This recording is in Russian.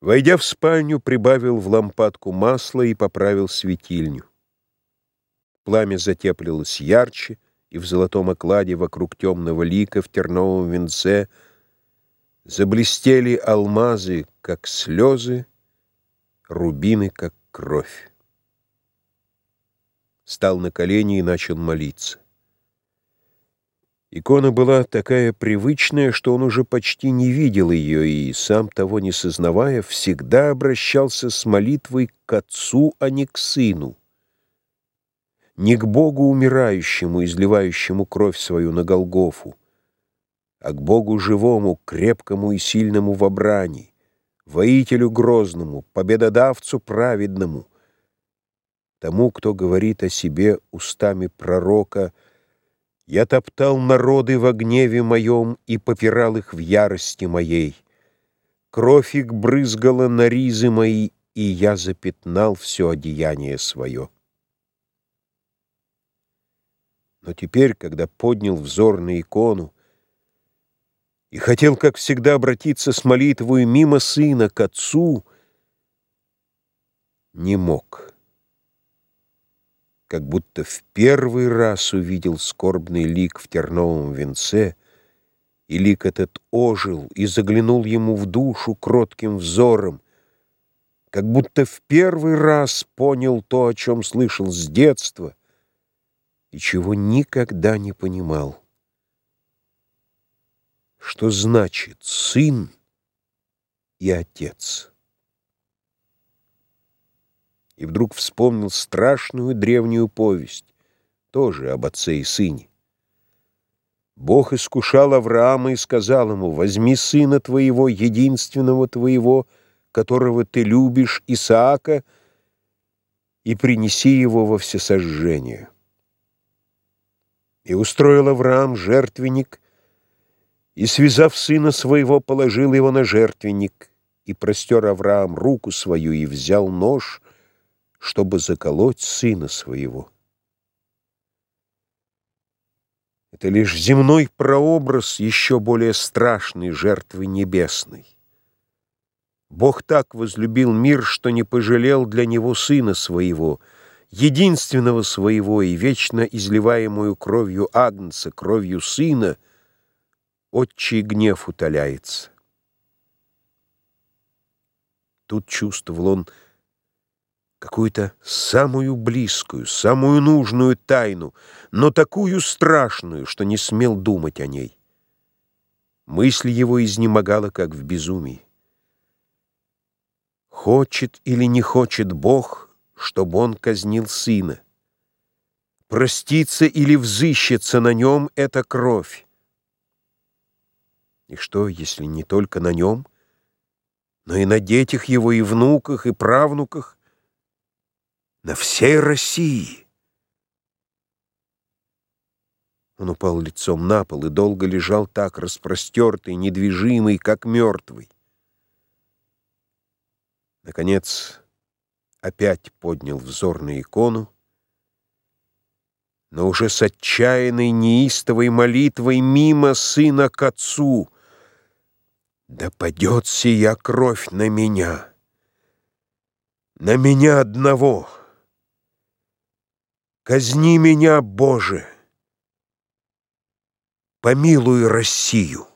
Войдя в спальню, прибавил в лампадку масла и поправил светильню. Пламя затеплилось ярче, и в золотом окладе вокруг темного лика в терновом венце заблестели алмазы, как слезы, рубины, как кровь. Стал на колени и начал молиться. Икона была такая привычная, что он уже почти не видел ее и, сам того не сознавая, всегда обращался с молитвой к отцу, а не к сыну. Не к Богу умирающему, изливающему кровь свою на Голгофу, а к Богу живому, крепкому и сильному в обрани, воителю грозному, победодавцу праведному, тому, кто говорит о себе устами пророка — я топтал народы во гневе моем и попирал их в ярости моей. Кровь их брызгала на ризы мои, и я запятнал все одеяние свое. Но теперь, когда поднял взор на икону и хотел, как всегда, обратиться с молитвой мимо сына к отцу, не мог как будто в первый раз увидел скорбный лик в терновом венце, и лик этот ожил и заглянул ему в душу кротким взором, как будто в первый раз понял то, о чем слышал с детства и чего никогда не понимал. Что значит сын и отец? И вдруг вспомнил страшную древнюю повесть, тоже об отце и сыне. Бог искушал Авраама и сказал ему, «Возьми сына твоего, единственного твоего, которого ты любишь, Исаака, и принеси его во всесожжение». И устроил Авраам жертвенник, и, связав сына своего, положил его на жертвенник, и простер Авраам руку свою, и взял нож — чтобы заколоть сына своего. Это лишь земной прообраз еще более страшной жертвы небесной. Бог так возлюбил мир, что не пожалел для него сына своего, единственного своего и вечно изливаемую кровью Агнца, кровью сына, отчий гнев утоляется. Тут чувствовал он, какую-то самую близкую, самую нужную тайну, но такую страшную, что не смел думать о ней. Мысль его изнемогала, как в безумии. Хочет или не хочет Бог, чтобы он казнил сына? Простится или взыщется на нем эта кровь? И что, если не только на нем, но и на детях его, и внуках, и правнуках? На всей России. Он упал лицом на пол и долго лежал так, распростертый, недвижимый, как мертвый. Наконец, опять поднял взор на икону, но уже с отчаянной неистовой молитвой мимо сына к отцу. «Да падет сия кровь на меня, на меня одного!» Казни меня, Боже! Помилуй Россию!